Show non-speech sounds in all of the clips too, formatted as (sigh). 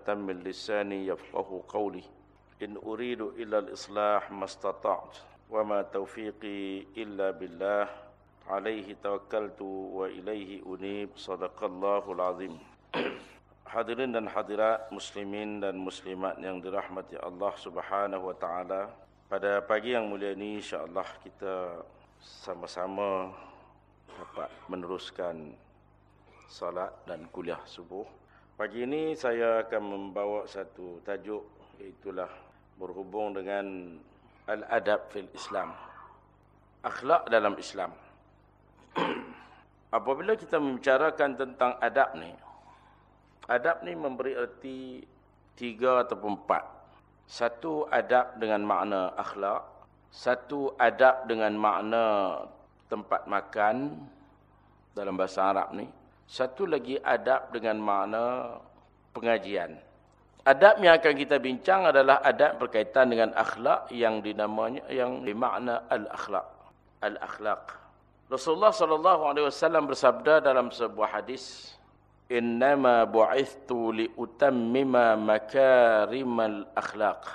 عقدة من لساني يفقه قولي إن أريد إلا الإصلاح ما استطعت وما توفيقي إلا بالله عليه توكلت وإليه أنيب صدق الله العظيم (clears throat) Hadirin dan hadirat muslimin dan muslimat yang dirahmati Allah Subhanahu wa taala. Pada pagi yang mulia ini insya-Allah kita sama-sama dapat meneruskan salat dan kuliah subuh. Pagi ini saya akan membawa satu tajuk iaitu berhubung dengan al-adab fil Islam. Akhlak dalam Islam. (clears throat) Apabila kita membicarakan tentang adab ni, Adab ni memberi erti tiga ataupun empat. Satu adab dengan makna akhlak. Satu adab dengan makna tempat makan dalam bahasa Arab ni. Satu lagi adab dengan makna pengajian. Adab yang akan kita bincang adalah adab berkaitan dengan akhlak yang dinamanya yang dimakna al-akhlak. Al-akhlak. Rasulullah sallallahu alaihi wasallam bersabda dalam sebuah hadis innama bu'ithtu li utammima makarimal akhlaq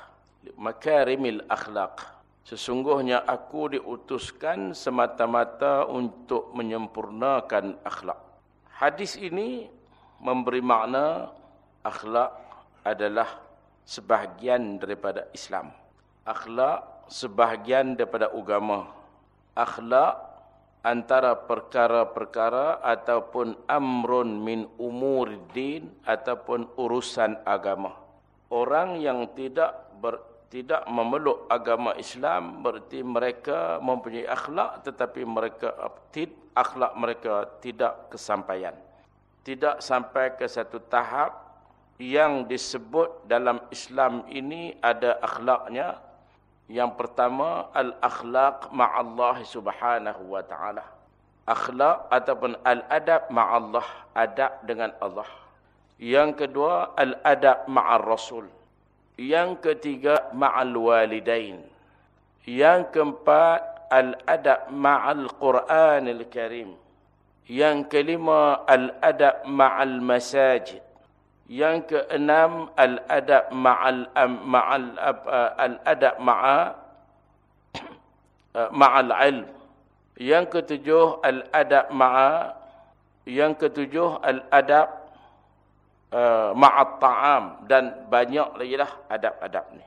makarimil akhlaq sesungguhnya aku diutuskan semata-mata untuk menyempurnakan akhlak hadis ini memberi makna akhlak adalah sebahagian daripada Islam akhlak sebahagian daripada agama akhlak antara perkara-perkara ataupun amrun min umur din ataupun urusan agama. Orang yang tidak ber, tidak memeluk agama Islam berarti mereka mempunyai akhlak tetapi mereka akhlak mereka tidak kesampaian. Tidak sampai ke satu tahap yang disebut dalam Islam ini ada akhlaknya yang pertama al-akhlaq ma'allah subhanahu wa ta'ala. Akhlak ataupun al-adab ma'allah, adab dengan Allah. Yang kedua al-adab ma'al rasul. Yang ketiga ma'al walidain. Yang keempat al-adab ma'al Qur'anil Karim. Yang kelima al-adab ma'al masajid. Yang keenam al-adab ma'al ma'al al-adab ma'a ma'al ilm. Yang ketujuh al-adab ma'a yang ketujuh al-adab ma'at ta'am dan banyak lagi lah adab-adab ni.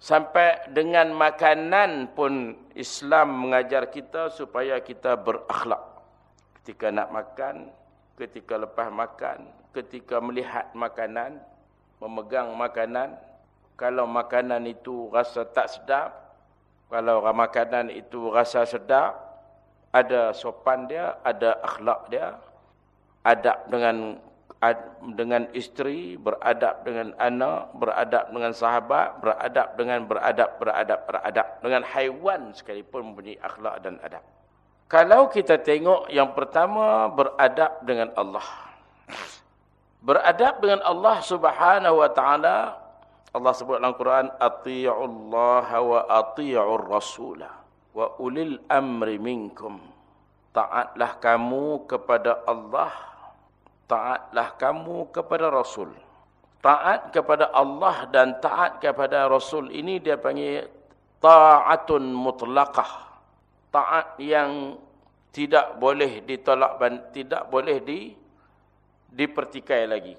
Sampai dengan makanan pun Islam mengajar kita supaya kita berakhlak. Ketika nak makan, ketika lepas makan, ketika melihat makanan, memegang makanan, kalau makanan itu rasa tak sedap, kalau makanan itu rasa sedap, ada sopan dia, ada akhlak dia, adab dengan dengan isteri, beradab dengan anak, beradab dengan sahabat, beradab dengan beradab, beradab, beradab. Dengan haiwan sekalipun mempunyai akhlak dan adab. Kalau kita tengok yang pertama beradab dengan Allah beradab dengan Allah Subhanahu wa taala Allah sebut dalam Quran atii'ullaha wa atii'ur rasula wa ulil amri minkum taatlah kamu kepada Allah taatlah kamu kepada Rasul taat kepada Allah dan taat kepada Rasul ini dia panggil taatun mutlaqah taat yang tidak boleh ditolak tidak boleh di dipertikai lagi.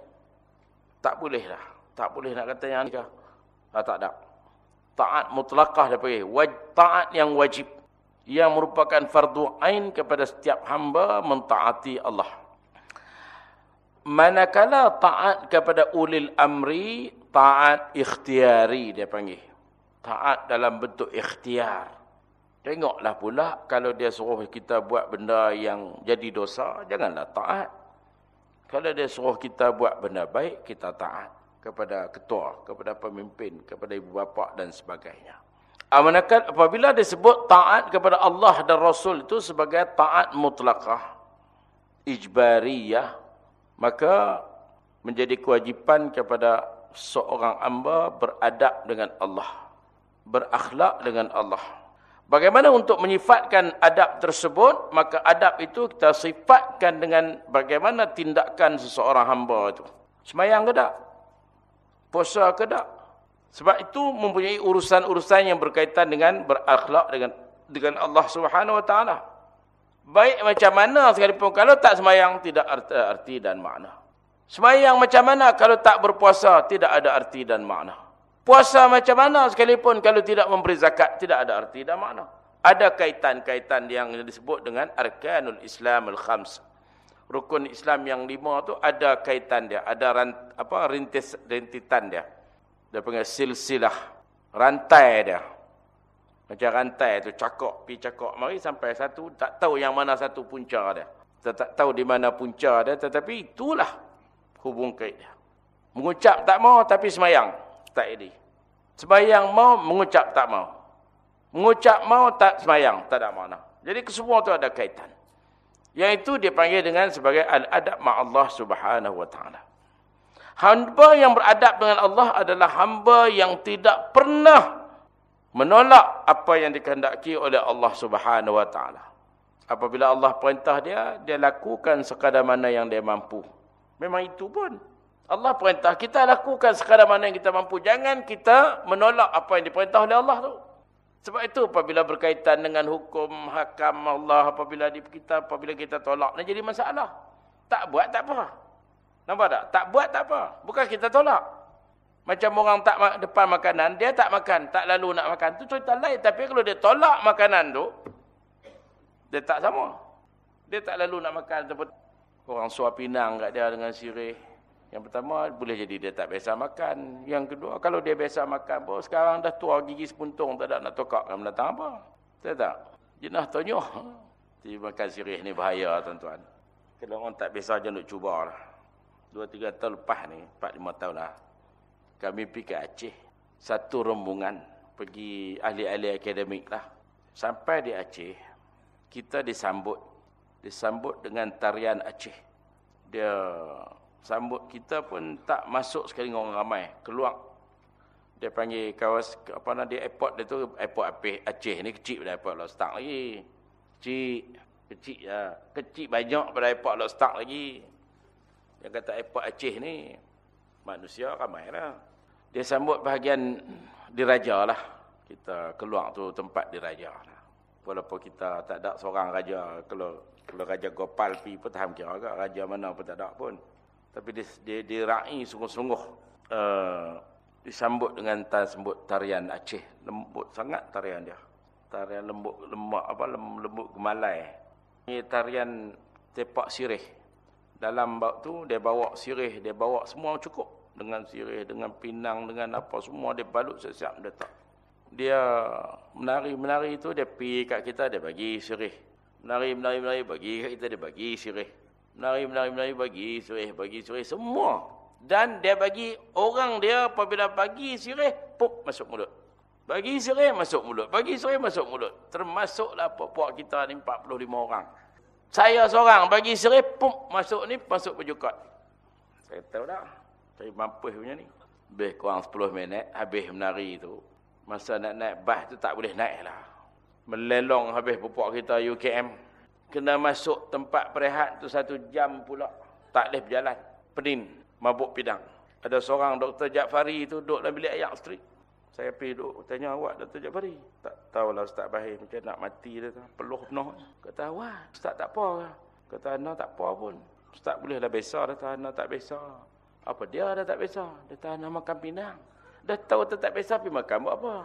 Tak boleh lah. Tak boleh nak kata yang nikah. Ah, tak ada. Taat mutlakah dia pergi. Waj, taat yang wajib. Yang merupakan fardu ain kepada setiap hamba mentaati Allah. Manakala taat kepada ulil amri, taat ikhtiari dia panggil. Taat dalam bentuk ikhtiar. Tengoklah pula kalau dia suruh kita buat benda yang jadi dosa, janganlah taat. Kalau dia suruh kita buat benda baik, kita taat kepada ketua, kepada pemimpin, kepada ibu bapa dan sebagainya. Amanakal apabila disebut taat kepada Allah dan Rasul itu sebagai taat mutlakah, ijbariyah, maka menjadi kewajipan kepada seorang hamba beradab dengan Allah, berakhlak dengan Allah. Bagaimana untuk menyifatkan adab tersebut? Maka adab itu kita sifatkan dengan bagaimana tindakan seseorang hamba itu. Semayang ke tak? Puasa ke tak? Sebab itu mempunyai urusan-urusan yang berkaitan dengan berakhlak dengan dengan Allah Subhanahu Wa Taala. Baik macam mana sekalipun kalau tak semayang tidak arti, arti dan makna. Semayang macam mana kalau tak berpuasa tidak ada arti dan makna. Puasa macam mana sekalipun kalau tidak memberi zakat tidak ada arti dan makna. Ada kaitan-kaitan yang disebut dengan arkanul Islam al-khams. Rukun Islam yang lima tu ada kaitan dia, ada rant, apa rintis rintitan dia. Dia panggil silsilah, rantai dia. Macam rantai tu cakok pi cakok mari sampai satu tak tahu yang mana satu punca dia. Kita tak tahu di mana punca dia tetapi itulah hubung kait dia. Mengucap tak mau tapi semayang tak ini. Semayang mau mengucap tak mau. Mengucap mau tak semayang tak ada makna. Jadi kesemua tu ada kaitan. Yang itu dia panggil dengan sebagai al-adab ma'allah subhanahu wa ta'ala. Hamba yang beradab dengan Allah adalah hamba yang tidak pernah menolak apa yang dikehendaki oleh Allah Subhanahu wa taala. Apabila Allah perintah dia, dia lakukan sekadar mana yang dia mampu. Memang itu pun. Allah perintah kita lakukan sekadar mana yang kita mampu. Jangan kita menolak apa yang diperintah oleh Allah tu. Sebab itu apabila berkaitan dengan hukum hakam Allah apabila kita apabila kita tolak jadi masalah. Tak buat tak apa. Nampak tak? Tak buat tak apa. Bukan kita tolak. Macam orang tak depan makanan, dia tak makan, tak lalu nak makan. Itu cerita lain. Tapi kalau dia tolak makanan tu, dia tak sama. Dia tak lalu nak makan. Orang suap pinang kat dia dengan sirih. Yang pertama, boleh jadi dia tak biasa makan. Yang kedua, kalau dia biasa makan pun, sekarang dah tua gigi sepuntung, tak ada nak tokak kan datang apa. Tak tak? Jenah tonyoh. Jadi makan sirih ni bahaya, tuan-tuan. Kalau orang tak biasa, jangan cuba lah. Dua, tiga tahun lepas ni, empat, lima tahun lah kami pergi ke Aceh. Satu rombongan pergi ahli-ahli akademik lah. Sampai di Aceh, kita disambut. Disambut dengan tarian Aceh. Dia sambut kita pun tak masuk sekali orang ramai. Keluar. Dia panggil kawas, apa dia, airport dia tu, airport Aceh ni kecil pada airport Lostak lagi. Kecil. Kecil ya. Kecil banyak pada airport Lostak lagi. Yang kata airport Aceh ni, manusia ramai lah. Dia sambut bahagian diraja lah. Kita keluar tu tempat diraja lah. Walaupun kita tak ada seorang raja. Kalau kalau Raja Gopal pi pun tak kira agak. Raja mana pun tak ada pun. Tapi dia, dia, dia ra'i sungguh-sungguh. Uh, disambut dengan sambut tarian Aceh. Lembut sangat tarian dia. Tarian lembut, lembut, apa, lembut gemalai. Ini tarian tepak sirih. Dalam bak tu dia bawa sirih, dia bawa semua cukup dengan sirih, dengan pinang, dengan apa semua dia balut siap-siap dia tak. Dia menari-menari itu dia pergi kat kita dia bagi sirih. Menari-menari-menari bagi kat kita dia bagi sirih. Menari-menari-menari bagi sirih, bagi sirih semua. Dan dia bagi orang dia apabila bagi sirih, pup masuk mulut. Bagi sirih masuk mulut. Bagi sirih masuk mulut. Termasuklah puak kita ni 45 orang. Saya seorang bagi sirih, pup masuk ni, masuk pejukat. Saya tahu dah. Saya mampus punya ni. Lebih kurang 10 minit, habis menari tu. Masa nak naik bas tu tak boleh naik lah. Melelong habis pupuk kita UKM. Kena masuk tempat perehat tu satu jam pula. Tak boleh berjalan. Penin, mabuk pidang. Ada seorang Dr. Jafari tu duduk dalam bilik ayak street. Saya pergi duduk, tanya awak Dr. Jafari. Tak tahulah Ustaz Bahir macam nak mati dia tu. Peluh penuh. Kata awak, Ustaz tak apa. Kata Ana tak apa pun. Ustaz bolehlah besar. Kata Ana tak besar. Apa dia dah tak biasa? Dia tak nak makan pinang. Dah tahu dia tak biasa pergi makan buat apa?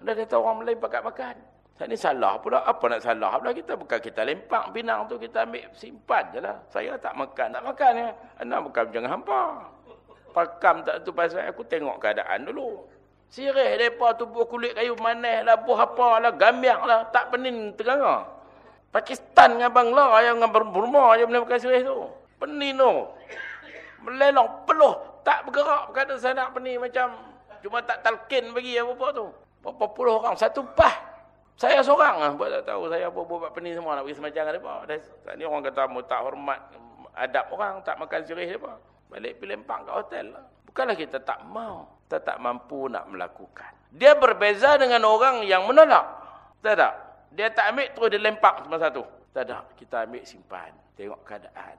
Dah dia tahu orang lain pakai makan. Saya ni salah pula. Apa nak salah pula kita? Bukan kita lempak pinang tu kita ambil simpan je lah. Saya tak makan. Tak makan ya. Anak bukan jangan hampa. Pakam tak tu pasal aku tengok keadaan dulu. Sirih mereka tubuh kulit kayu manis lah. Buah apa lah. Gambiak lah. Tak pening tengah. Pakistan dengan Bangla yang dengan Burma yang boleh makan sirih tu. Pening tu melelong peluh tak bergerak. Berkata saya nak pening macam cuma tak talkin bagi apa-apa tu. Berapa puluh orang satu pah. Saya seorang lah buat tak tahu. Saya apa buat pening semua nak pergi semacam apa tak ni orang kata mu tak hormat adab orang tak makan sirih apa balik pergi lempang kat hotel lah. Bukanlah kita tak mau kita tak mampu nak melakukan. Dia berbeza dengan orang yang menolak. Tak tak? Dia tak ambil terus dia lempak semasa tu tak? Ada kita ambil simpan tengok keadaan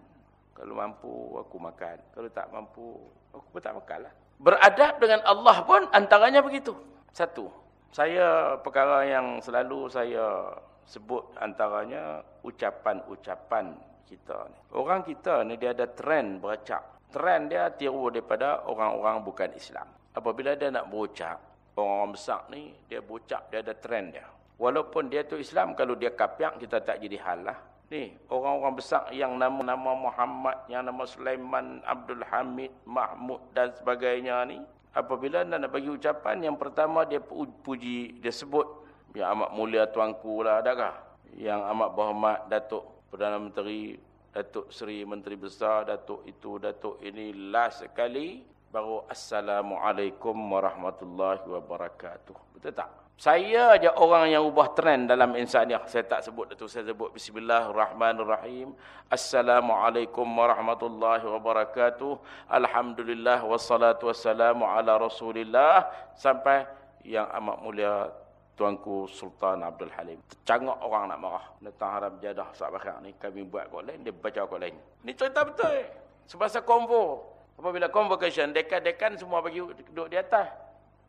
kalau mampu, aku makan. Kalau tak mampu, aku pun tak makan lah. Beradab dengan Allah pun antaranya begitu. Satu. Saya perkara yang selalu saya sebut antaranya ucapan-ucapan kita ni. Orang kita ni dia ada trend beracak. Trend dia tiru daripada orang-orang bukan Islam. Apabila dia nak berucap, orang-orang besar ni dia berucap dia ada trend dia. Walaupun dia tu Islam kalau dia kapiak kita tak jadi hal lah. Ni, orang-orang besar yang nama-nama Muhammad, yang nama Sulaiman, Abdul Hamid, Mahmud dan sebagainya ni. Apabila anda nak bagi ucapan, yang pertama dia puji, dia sebut. Yang amat mulia tuanku lah, adakah? Yang amat berhormat Datuk Perdana Menteri, Datuk Seri Menteri Besar, Datuk itu, Datuk ini. Last sekali, baru Assalamualaikum warahmatullahi wabarakatuh. Betul tak? Saya aja orang yang ubah trend dalam insaniah. Saya tak sebut itu. Saya sebut Bismillahirrahmanirrahim. Assalamualaikum warahmatullahi wabarakatuh. Alhamdulillah wassalatu wassalamu ala rasulillah. Sampai yang amat mulia Tuanku Sultan Abdul Halim. Tercangak orang nak marah. Datang haram jadah sahabat ni. Kami buat kau lain. Dia baca kau lain. Ini cerita betul. Sebab konvo. Apabila convocation, dekan-dekan semua bagi duduk di atas.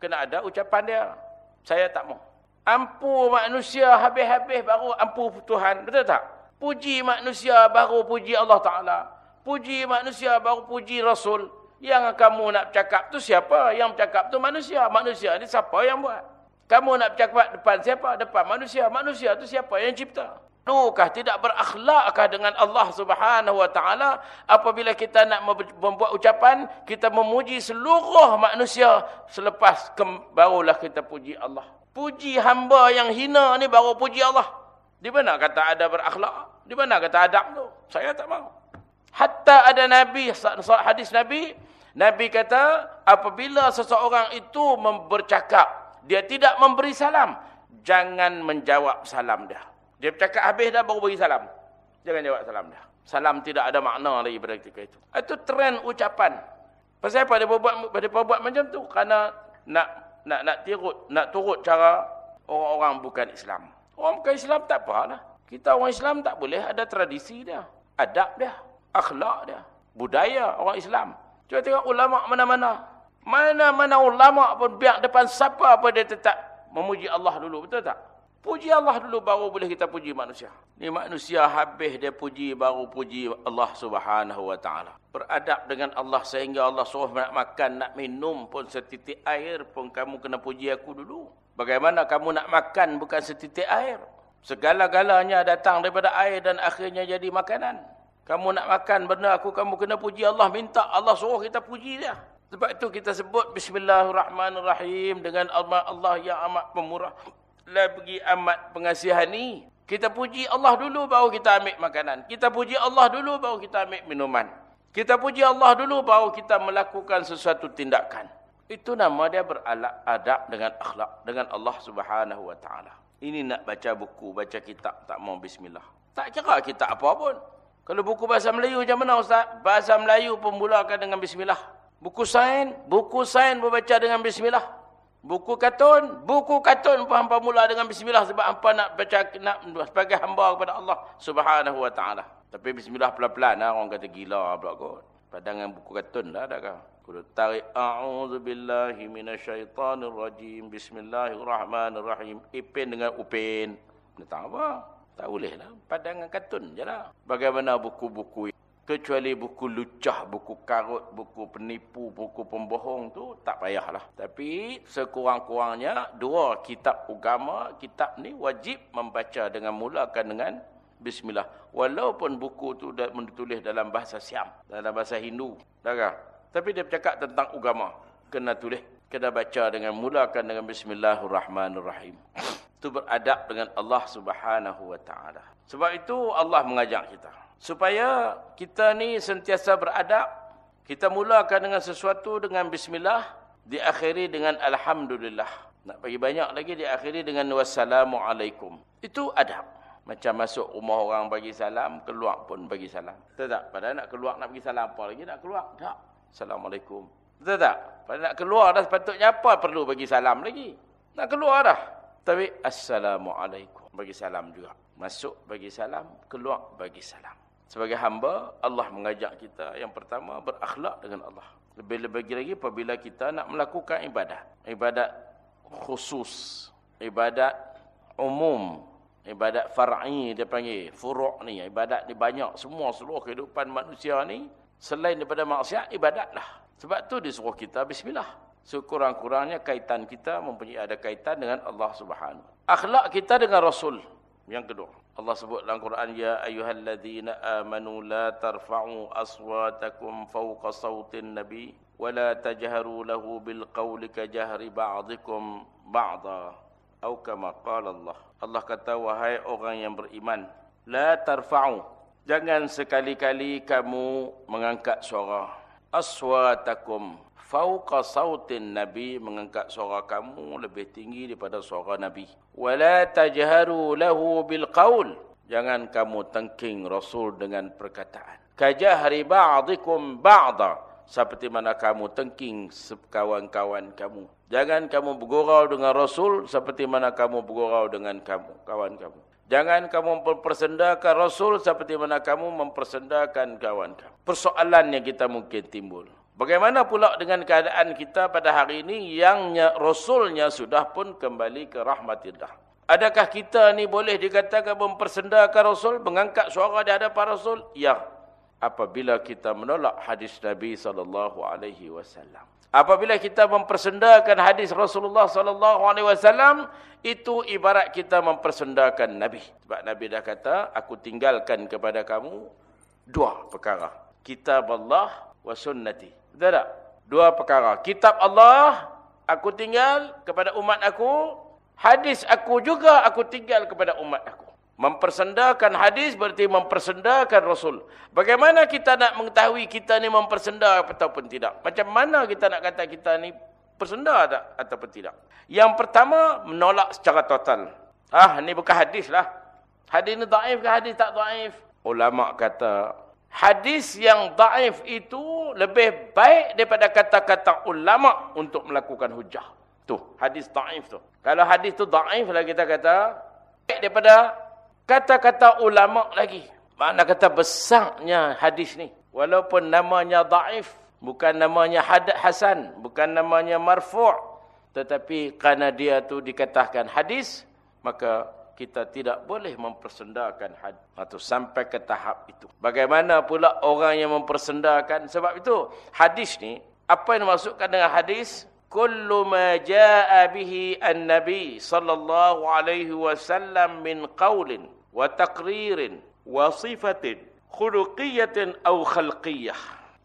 Kena ada ucapan dia. Saya tak mau. Ampu manusia habis-habis baru ampu Tuhan. Betul tak? Puji manusia baru puji Allah Ta'ala. Puji manusia baru puji Rasul. Yang kamu nak cakap tu siapa? Yang cakap tu manusia. Manusia ni siapa yang buat? Kamu nak cakap depan siapa? Depan manusia. Manusia tu siapa yang cipta? Nukah tidak berakhlakkah dengan Allah Subhanahu Wa Taala apabila kita nak membuat ucapan kita memuji seluruh manusia selepas barulah kita puji Allah. Puji hamba yang hina ni baru puji Allah. Di mana kata ada berakhlak? Di mana kata adab tu? Saya tak mau. Hatta ada Nabi hadis Nabi Nabi kata apabila seseorang itu bercakap dia tidak memberi salam jangan menjawab salam dia. Dia bercakap habis dah baru bagi salam. Jangan jawab salam dah. Salam tidak ada makna lagi pada ketika itu. Itu trend ucapan. Pasal apa dia buat dia buat macam tu? Karena nak nak nak tirut, nak turut cara orang-orang bukan Islam. Orang bukan Islam tak apalah. Kita orang Islam tak boleh ada tradisi dia, adab dia, akhlak dia, budaya orang Islam. Cuba tengok ulama mana-mana. Mana-mana ulama pun biar depan siapa apa dia tetap memuji Allah dulu, betul tak? Puji Allah dulu baru boleh kita puji manusia. Ni manusia habis dia puji baru puji Allah Subhanahu wa taala. Beradab dengan Allah sehingga Allah suruh nak makan, nak minum pun setitik air pun kamu kena puji aku dulu. Bagaimana kamu nak makan bukan setitik air? Segala-galanya datang daripada air dan akhirnya jadi makanan. Kamu nak makan benda aku kamu kena puji Allah minta Allah suruh kita puji dia. Sebab itu kita sebut bismillahirrahmanirrahim dengan Allah yang amat pemurah lagi amat pengasihan ni. Kita puji Allah dulu baru kita ambil makanan. Kita puji Allah dulu baru kita ambil minuman. Kita puji Allah dulu baru kita melakukan sesuatu tindakan. Itu nama dia beralak adab dengan akhlak dengan Allah Subhanahu wa taala. Ini nak baca buku, baca kitab tak mau bismillah. Tak kira kita apa pun. Kalau buku bahasa Melayu macam mana ustaz? Bahasa Melayu pun dengan bismillah. Buku sains, buku sains berbaca dengan bismillah. Buku katun, buku katun hampa mula dengan bismillah sebab hampa nak baca nak sebagai hamba kepada Allah Subhanahu wa taala. Tapi bismillah pelan-pelan lah orang kata gila pula kot. Padangan buku katun dah ada kan. Kudu tarik a'udzubillahi minasyaitonirrajim. Bismillahirrahmanirrahim. Ipin dengan upin. Nak apa? Tak boleh lah. Padangan katun je lah. Bagaimana buku-buku Kecuali buku lucah, buku karut, buku penipu, buku pembohong tu tak payahlah. Tapi sekurang-kurangnya dua kitab agama, kitab ni wajib membaca dengan mulakan dengan bismillah. Walaupun buku tu dah ditulis dalam bahasa Siam, dalam bahasa Hindu, dah Tapi dia bercakap tentang agama, kena tulis, kena baca dengan mulakan dengan bismillahirrahmanirrahim. Itu beradab dengan Allah Subhanahu wa taala. Sebab itu Allah mengajak kita supaya kita ni sentiasa beradab kita mulakan dengan sesuatu dengan bismillah diakhiri dengan alhamdulillah. Nak bagi banyak lagi diakhiri dengan wassalamualaikum. Itu adab. Macam masuk rumah orang bagi salam keluar pun bagi salam. Betul tak? Padahal nak keluar nak bagi salam apa lagi? Nak keluar? Tak. Assalamualaikum. Betul tak? Padahal nak keluar dah sepatutnya apa perlu bagi salam lagi? Nak keluar dah. Tapi assalamualaikum. Bagi salam juga. Masuk bagi salam keluar bagi salam sebagai hamba, Allah mengajak kita yang pertama berakhlak dengan Allah. Lebih-lebih lagi apabila kita nak melakukan ibadat. Ibadat khusus. Ibadat umum. Ibadat far'i dia panggil. Furuk ni. Ibadat ni banyak. Semua seluruh kehidupan manusia ni. Selain daripada maksiat, ibadatlah. Sebab tu disuruh kita bismillah. Sekurang-kurangnya kaitan kita mempunyai ada kaitan dengan Allah Subhanahu. Akhlak kita dengan Rasul. Yang kedua. Allah sebut dalam Quran ya ayyuhalladzina amanu la tarfa'u aswatakum fawqa sautin nabi wa la tajharu lahu bil qawli ka jahri ba'dikum ba'da atau kama qala Allah Allah kata wahai orang yang beriman la tarfa'u jangan sekali-kali kamu mengangkat suara aswatakum. Fauqa sautin nabi mengangkat suara kamu lebih tinggi daripada suara nabi. Wala tajharu lahu bil qaul. Jangan kamu tengking rasul dengan perkataan. Kajahri ba'dikum ba'da. Seperti mana kamu tengking kawan-kawan kamu. Jangan kamu bergurau dengan rasul seperti mana kamu bergurau dengan kamu kawan kamu jangan kamu mempersendakan rasul seperti mana kamu mempersendakan kawan kamu persoalan yang kita mungkin timbul Bagaimana pula dengan keadaan kita pada hari ini yang Rasulnya sudah pun kembali ke rahmatillah. Adakah kita ni boleh dikatakan mempersendakan Rasul, mengangkat suara di hadapan Rasul? Ya. Apabila kita menolak hadis Nabi SAW. Apabila kita mempersendakan hadis Rasulullah SAW, itu ibarat kita mempersendakan Nabi. Sebab Nabi dah kata, aku tinggalkan kepada kamu dua perkara. Kitab Allah wa sunnati. Betul tak? Dua perkara. Kitab Allah, aku tinggal kepada umat aku. Hadis aku juga aku tinggal kepada umat aku. Mempersendakan hadis berarti mempersendakan Rasul. Bagaimana kita nak mengetahui kita ni mempersenda ataupun tidak? Macam mana kita nak kata kita ni persenda tak ataupun tidak? Yang pertama, menolak secara total. Ah, ni bukan hadis lah. Hadis ni daif ke hadis tak daif? Ulama kata, hadis yang daif itu lebih baik daripada kata-kata ulama untuk melakukan hujah. Tu, hadis daif tu. Kalau hadis tu daif lah kita kata, baik daripada kata-kata ulama lagi. Mana kata besarnya hadis ni. Walaupun namanya daif, bukan namanya hadad hasan, bukan namanya marfu' tetapi kerana dia tu dikatakan hadis, maka kita tidak boleh mempersendakan hadis atau sampai ke tahap itu. Bagaimana pula orang yang mempersendakan sebab itu hadis ni apa yang dimaksudkan dengan hadis kullu ma jaa bihi an-nabi sallallahu alaihi wasallam min qaulin wa taqririn wa sifatin khuluqiyatin aw khalqiyah.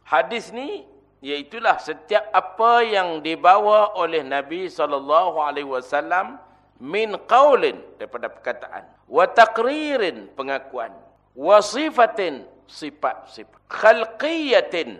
Hadis ni iaitulah setiap apa yang dibawa oleh Nabi sallallahu alaihi wasallam min qaulin daripada perkataan. Wa taqririn pengakuan. Wa sifatin sifat-sifat khalqiyatin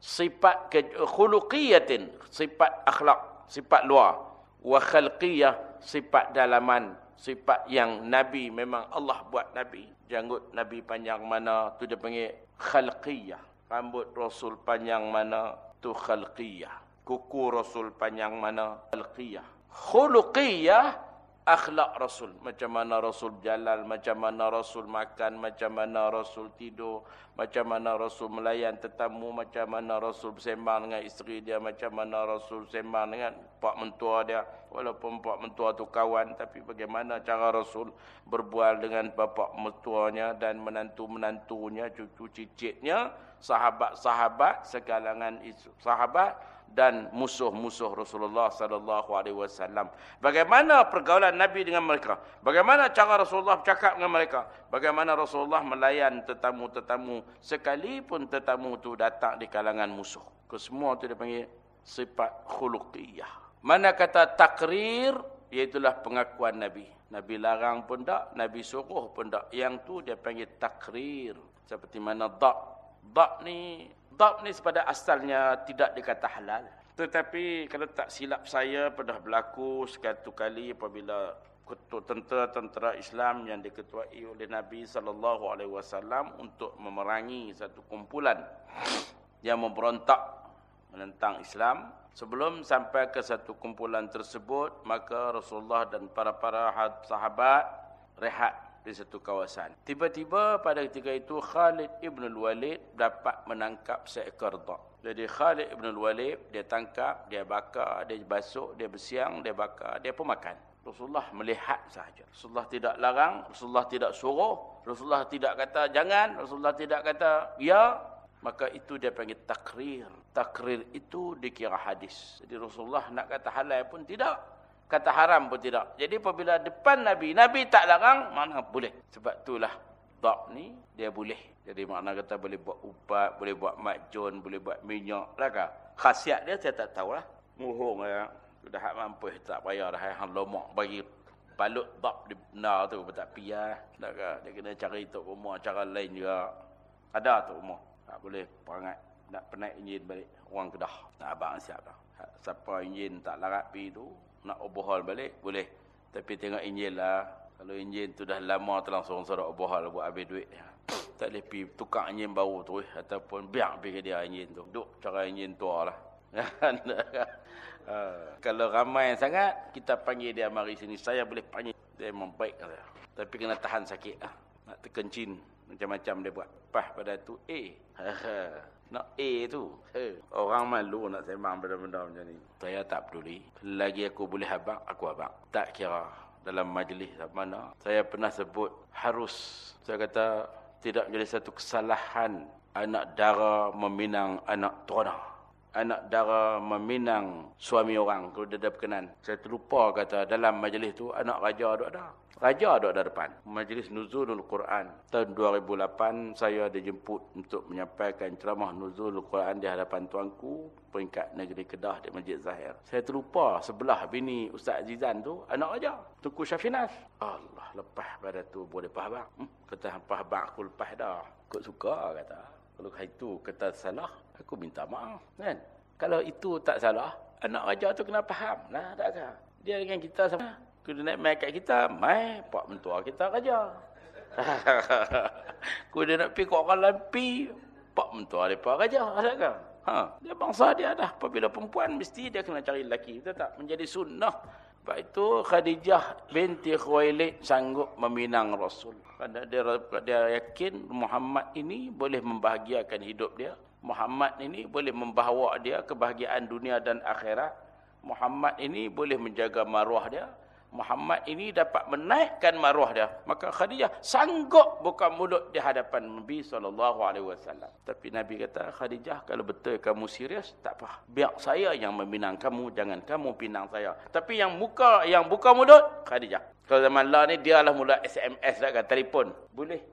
sifat khuluqiyatin sifat akhlak sifat luar. Wa khalqiyah sifat dalaman sifat yang nabi memang Allah buat nabi. Janggut nabi panjang mana tu dia panggil khalqiyah. Rambut rasul panjang mana tu khalqiyah. Kuku rasul panjang mana khalqiyah. Khuluqiyah akhlak Rasul. Macam mana Rasul berjalan, macam mana Rasul makan, macam mana Rasul tidur, macam mana Rasul melayan tetamu, macam mana Rasul bersembang dengan isteri dia, macam mana Rasul bersembang dengan pak mentua dia. Walaupun pak mentua tu kawan, tapi bagaimana cara Rasul berbual dengan bapa mentuanya dan menantu-menantunya, cucu cicitnya, sahabat-sahabat, segalangan sahabat, dan musuh-musuh Rasulullah sallallahu alaihi wasallam. Bagaimana pergaulan Nabi dengan mereka? Bagaimana cara Rasulullah bercakap dengan mereka? Bagaimana Rasulullah melayan tetamu-tetamu sekalipun tetamu itu datang di kalangan musuh. Kesemua itu dipanggil sifat khuluqiyah. Mana kata takrir iaitulah pengakuan Nabi. Nabi larang pun tak, Nabi suruh pun tak. Yang tu dia panggil takrir. Seperti mana dak. Dak ni Dab ni pada asalnya tidak dikata halal. Tetapi kalau tak silap saya pernah berlaku sekatu kali apabila tentera-tentera Islam yang diketuai oleh Nabi sallallahu alaihi wasallam untuk memerangi satu kumpulan yang memberontak menentang Islam sebelum sampai ke satu kumpulan tersebut maka Rasulullah dan para-para sahabat rehat di satu kawasan. Tiba-tiba pada ketika itu Khalid ibn al-Walid dapat menangkap seekor dak. Jadi Khalid ibn al-Walid, dia tangkap, dia bakar, dia basuh, dia bersiang, dia bakar, dia pun makan. Rasulullah melihat sahaja. Rasulullah tidak larang, Rasulullah tidak suruh, Rasulullah tidak kata jangan, Rasulullah tidak kata ya, maka itu dia panggil takrir. Takrir itu dikira hadis. Jadi Rasulullah nak kata halal pun tidak, kata haram pun tidak. Jadi apabila depan Nabi, Nabi tak larang, mana boleh. Sebab itulah dak ni dia boleh. Jadi makna kata boleh buat ubat, boleh buat makjun, boleh buat minyak lah kan. Khasiat dia saya tak tahulah. Muhung ya. Sudah hak mampu tak payah dah hang lomak bagi balut dak di benar tu tak piyah. Tak kan. Dia kena cari tok rumah cara lain juga. Ada tu rumah. Tak boleh perangat nak penat enjin balik orang Kedah. Tak abang siap dah. Siapa enjin tak larat pi tu nak overhaul balik boleh. Tapi tengok enjin lah. Kalau enjin tu dah lama terlangsung sorok overhaul buat habis duit. (sniffs) Tak boleh pi tukar enjin baru tu eh. ataupun biar pergi dia enjin tu. Duk cara enjin tua lah. (laughs) Uh, kalau ramai sangat, kita panggil dia mari sini. Saya boleh panggil. Dia memang baik. Kata. Tapi kena tahan sakit. Lah. Nak terkencin. Macam-macam dia buat. Pah pada tu A. nak A tu. Orang malu nak sembang benda-benda macam ni. Saya tak peduli. Lagi aku boleh habak, aku habak. Tak kira dalam majlis mana. Saya pernah sebut harus. Saya kata tidak menjadi satu kesalahan anak dara meminang anak tuanah anak dara meminang suami orang kalau dia dah berkenan. Saya terlupa kata dalam majlis tu anak raja ada ada. Raja ada ada depan. Majlis Nuzulul Quran. Tahun 2008 saya dijemput untuk menyampaikan ceramah Nuzulul Quran di hadapan tuanku peringkat negeri Kedah di Masjid Zahir. Saya terlupa sebelah bini Ustaz Azizan tu anak raja. Tuku Syafinas. Allah lepas pada tu boleh faham. Hmm, kata faham aku lepas dah. Kau suka kata. Kalau itu kata salah aku minta maaf kan? Kalau itu tak salah anak raja tu kena faham. Lah tak kan dia dengan kita sama. Kena naik mai kat kita mai pak mentua kita raja. (laughs) Aku dia nak pi kau orang lampi pak mentua dia pak raja tak kan ha. Dia bangsa dia dah. Apabila perempuan mesti dia kena cari lelaki. Betul tak? Menjadi sunnah sebab itu Khadijah binti Khuwailid sanggup meminang Rasul. Kerana dia, dia yakin Muhammad ini boleh membahagiakan hidup dia. Muhammad ini boleh membawa dia kebahagiaan dunia dan akhirat. Muhammad ini boleh menjaga maruah dia. Muhammad ini dapat menaikkan maruah dia. Maka Khadijah sanggup buka mulut di hadapan Nabi SAW. Tapi Nabi kata, Khadijah kalau betul kamu serius, tak apa. Biar saya yang meminang kamu, jangan kamu pinang saya. Tapi yang muka, yang buka mulut, Khadijah. Kalau zaman lah ni, dia lah mula SMS lah kan, telefon. Boleh.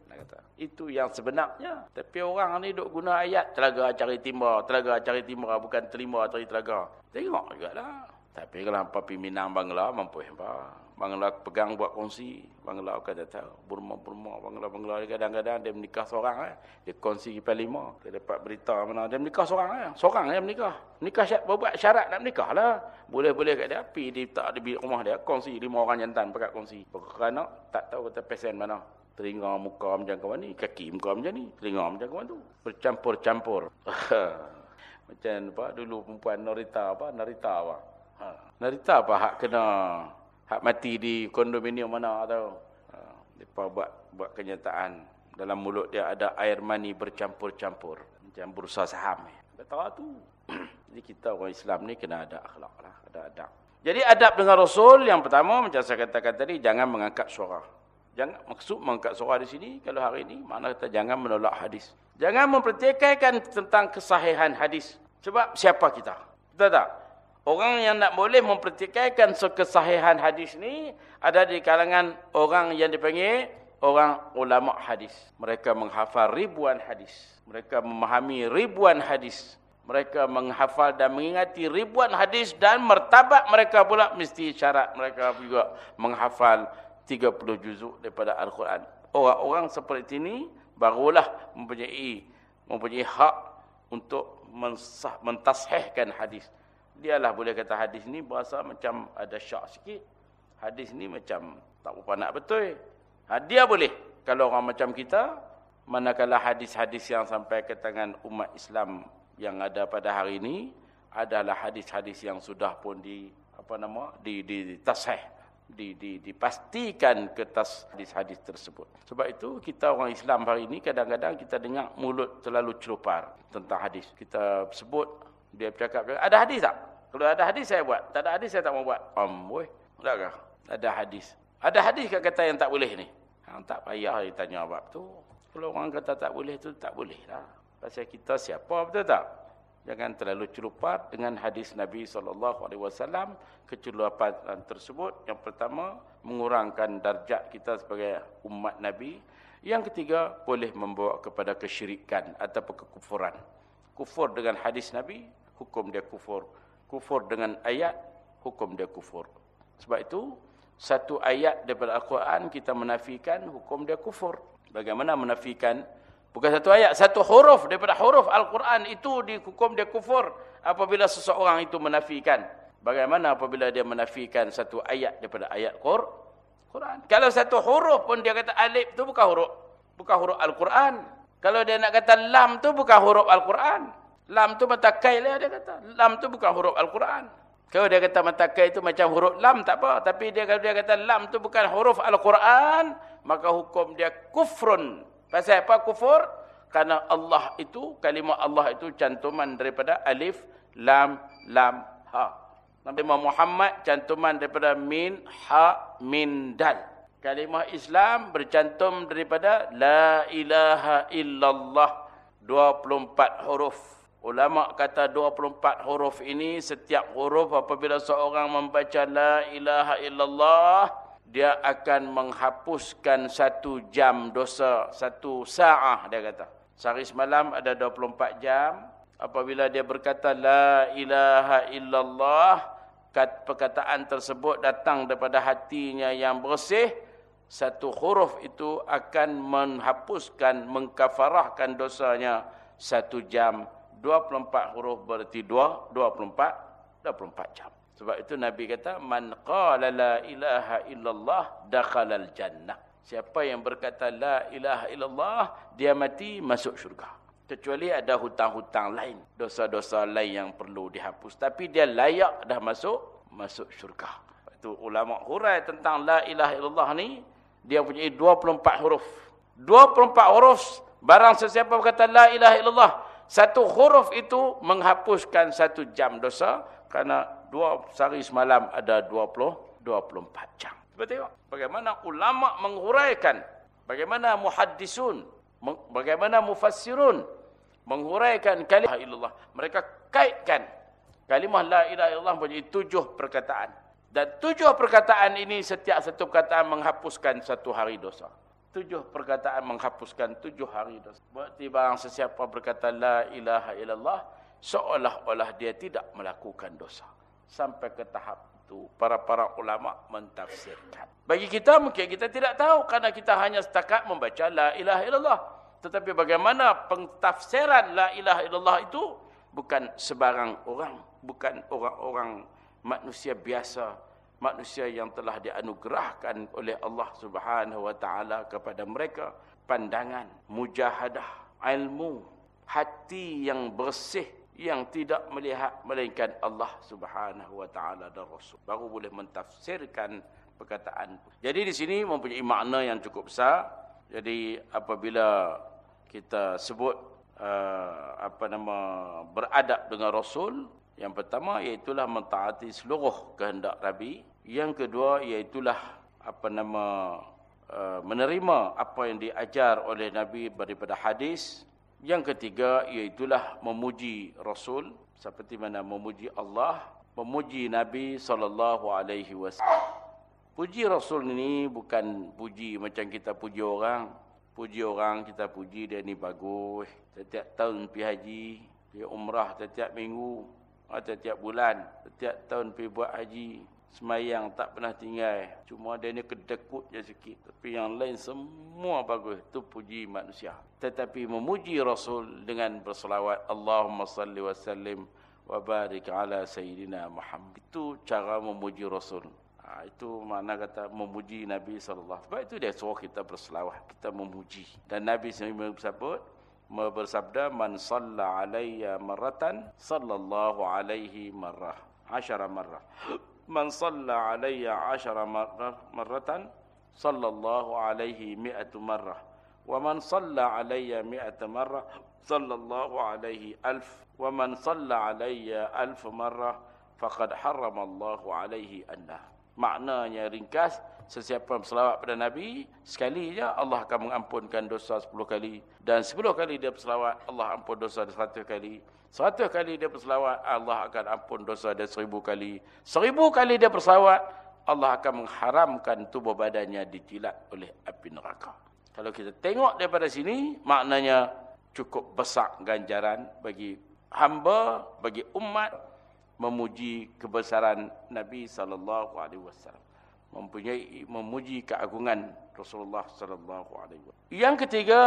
Itu yang sebenarnya. Tapi orang ni duk guna ayat telaga cari timba, telaga cari timba bukan terima cari telaga. Tengok jugalah. Tapi kalau apa pi Minang Bangla mampu apa? Bangla pegang buat kongsi, Bangla akan tahu. Burma-burma Bangla-Bangla kadang-kadang dia menikah seorang eh. Dia kongsi kipas lima. Dia dapat berita mana dia menikah seorang eh. Seorang yang menikah. Nikah syarat buat syarat nak menikah lah. Boleh-boleh kat dia pi di tak di rumah dia kongsi lima orang jantan pakai kongsi. Kerana tak tahu kata pesen mana telinga muka macam kawan ni, kaki muka macam ni, telinga macam kawan tu. Bercampur-campur. (laughs) macam apa dulu perempuan Narita apa? Narita apa? Ha. Narita apa hak kena hak mati di kondominium mana tahu. Ha. Depa buat buat kenyataan dalam mulut dia ada air mani bercampur-campur macam bursa saham. Kata tu. (clears throat) Jadi kita orang Islam ni kena ada akhlak lah, ada adab. Jadi adab dengan Rasul yang pertama macam saya katakan tadi jangan mengangkat suara. Jangan maksud mengangkat suara di sini kalau hari ini mana kata jangan menolak hadis. Jangan mempertikaikan tentang kesahihan hadis. Sebab siapa kita? Betul tak? Orang yang nak boleh mempertikaikan kesahihan hadis ni ada di kalangan orang yang dipanggil orang ulama hadis. Mereka menghafal ribuan hadis. Mereka memahami ribuan hadis. Mereka menghafal dan mengingati ribuan hadis dan martabat mereka pula mesti syarat mereka juga menghafal 30 juzuk daripada Al-Quran. Orang-orang seperti ini barulah mempunyai mempunyai hak untuk mentashihkan hadis. Dialah boleh kata hadis ni berasa macam ada syak sikit. Hadis ni macam tak berapa nak betul. Ha, dia boleh. Kalau orang macam kita, manakala hadis-hadis yang sampai ke tangan umat Islam yang ada pada hari ini adalah hadis-hadis yang sudah pun di apa nama di di tasih di, di, dipastikan kertas hadis-hadis tersebut. Sebab itu kita orang Islam hari ini kadang-kadang kita dengar mulut terlalu celupar tentang hadis. Kita sebut dia bercakap ada hadis tak? Kalau ada hadis saya buat, tak ada hadis saya tak mau buat. Weh, takkah? Ada hadis. Ada hadis ke kata yang tak boleh ni? Hang tak payah dia tanya apa tu. Kalau orang kata tak boleh tu tak boleh lah. Pasal kita siapa betul tak? Jangan terlalu celupar dengan hadis Nabi SAW. Kecelupan tersebut. Yang pertama, mengurangkan darjat kita sebagai umat Nabi. Yang ketiga, boleh membawa kepada kesyirikan atau kekufuran. Kufur dengan hadis Nabi, hukum dia kufur. Kufur dengan ayat, hukum dia kufur. Sebab itu, satu ayat daripada Al-Quran kita menafikan, hukum dia kufur. Bagaimana menafikan Bukan satu ayat, satu huruf daripada huruf Al-Quran itu dihukum dia kufur apabila seseorang itu menafikan. Bagaimana apabila dia menafikan satu ayat daripada ayat Quran? Kalau satu huruf pun dia kata alif itu bukan huruf. Bukan huruf Al-Quran. Kalau dia nak kata lam tu bukan huruf Al-Quran. Lam tu mata kai lah dia kata. Lam tu bukan huruf Al-Quran. Kalau dia kata mata kai itu macam huruf lam tak apa. Tapi dia kalau dia kata lam tu bukan huruf Al-Quran. Maka hukum dia kufrun Pasal apa kufur? Karena Allah itu, kalimah Allah itu cantuman daripada alif, lam, lam, ha. Nabi Muhammad cantuman daripada min, ha, min, dal. Kalimah Islam bercantum daripada la ilaha illallah 24 huruf. Ulama kata 24 huruf ini setiap huruf apabila seorang membaca la ilaha illallah dia akan menghapuskan satu jam dosa, satu sa'ah dia kata. Sehari semalam ada 24 jam. Apabila dia berkata, La ilaha illallah, perkataan tersebut datang daripada hatinya yang bersih, satu huruf itu akan menghapuskan, mengkafarahkan dosanya satu jam. 24 huruf berarti 2, 24, 24 jam. Sebab itu Nabi kata man qala la ilaha illallah dakhalal jannah. Siapa yang berkata la ilaha illallah dia mati masuk syurga. Kecuali ada hutang-hutang lain, dosa-dosa lain yang perlu dihapus tapi dia layak dah masuk masuk syurga. Itu ulama hurai tentang la ilaha illallah ni dia punya 24 huruf. 24 huruf barang sesiapa berkata la ilaha illallah satu huruf itu menghapuskan satu jam dosa kerana dua sehari semalam ada 20 24 jam. Cuba tengok bagaimana ulama menghuraikan, bagaimana muhaddisun, bagaimana mufassirun menghuraikan kalimah illallah. Mereka kaitkan kalimah la ilaha illallah menjadi tujuh perkataan. Dan tujuh perkataan ini setiap satu perkataan menghapuskan satu hari dosa. Tujuh perkataan menghapuskan tujuh hari dosa. Berarti barang sesiapa berkata la ilaha illallah seolah-olah dia tidak melakukan dosa sampai ke tahap itu para-para ulama mentafsirkan. Bagi kita mungkin kita tidak tahu karena kita hanya setakat membaca la ilaha illallah. Tetapi bagaimana pentafsiran la ilaha illallah itu bukan sebarang orang, bukan orang-orang manusia biasa, manusia yang telah dianugerahkan oleh Allah Subhanahu wa taala kepada mereka pandangan, mujahadah, ilmu, hati yang bersih yang tidak melihat melainkan Allah Subhanahu wa taala dan Rasul baru boleh mentafsirkan perkataan. Jadi di sini mempunyai makna yang cukup besar. Jadi apabila kita sebut uh, apa nama beradab dengan Rasul, yang pertama iaitu mentaati seluruh kehendak Nabi. Yang kedua iaitu apa nama uh, menerima apa yang diajar oleh Nabi daripada hadis yang ketiga iaitulah memuji Rasul seperti mana memuji Allah, memuji Nabi sallallahu alaihi wasallam. Puji Rasul ini bukan puji macam kita puji orang. Puji orang kita puji dia ni bagus. Setiap tahun pergi haji, pergi umrah setiap minggu, atau setiap bulan, setiap tahun pergi buat haji. Semayang tak pernah tinggal. Cuma dia ni kedekut je sikit. Tapi yang lain semua bagus. Itu puji manusia. Tetapi memuji Rasul dengan berselawat. Allahumma salli wa sallim wa barik ala Sayyidina Muhammad. Itu cara memuji Rasul. Ha, itu makna kata memuji Nabi SAW. Sebab itu dia suruh kita berselawat. Kita memuji. Dan Nabi SAW bersabda. Bersabda. Man salla alaiya marratan. Sallallahu alaihi marrah. Asyara marrah Man salla alayya ashara marratan, sallallahu alaihi mi'atu marrah. Wa man salla alayya mi'ata marrah, sallallahu alaihi alf. Wa man salla alayya alf marrah, faqad harramallahu alaihi annar. Maknanya ringkas, sesiapa berselawat pada Nabi, sekali saja Allah akan mengampunkan dosa sepuluh kali. Dan sepuluh kali dia berselawat, Allah ampun dosa seratus kali. Seratus kali dia berselawat, Allah akan ampun dosa dia seribu kali. Seribu kali dia berselawat, Allah akan mengharamkan tubuh badannya ditilat oleh api neraka. Kalau kita tengok daripada sini, maknanya cukup besar ganjaran bagi hamba, bagi umat memuji kebesaran Nabi sallallahu alaihi wasallam mempunyai memuji keagungan Rasulullah sallallahu alaihi wasallam. Yang ketiga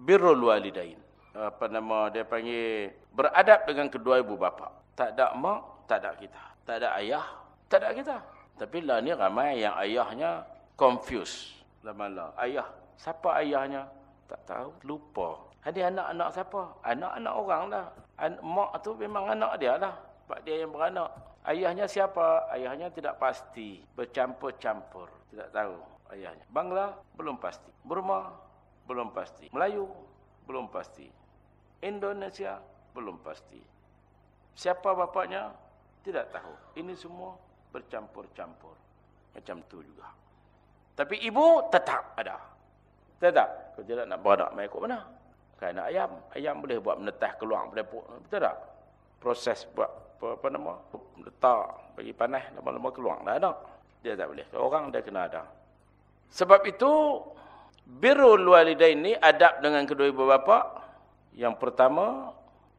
birrul walidain. Apa nama dia panggil beradab dengan kedua ibu bapa. Tak ada mak, tak ada kita. Tak ada ayah, tak ada kita. Tapi lah ni ramai yang ayahnya confused. Lama-lama. Ayah, siapa ayahnya? Tak tahu, lupa. Ada anak-anak siapa? Anak-anak orang lah. An mak tu memang anak dia lah. Sebab dia yang beranak. Ayahnya siapa? Ayahnya tidak pasti. Bercampur-campur. Tidak tahu ayahnya. Bangla? Belum pasti. Burma? Belum pasti. Melayu? Belum pasti. Indonesia? Belum pasti. Siapa bapaknya? Tidak tahu. Ini semua bercampur-campur. Macam tu juga. Tapi ibu tetap ada. Tetap. Kalau tidak nak beranak, main ikut mana? Kerana ayam. Ayam boleh buat menetah keluar. Betul tak? Proses buat apa, apa nama letak bagi panas lama-lama keluar dah ada dia tak boleh orang dia kena ada sebab itu birrul walidain ni adab dengan kedua ibu bapa yang pertama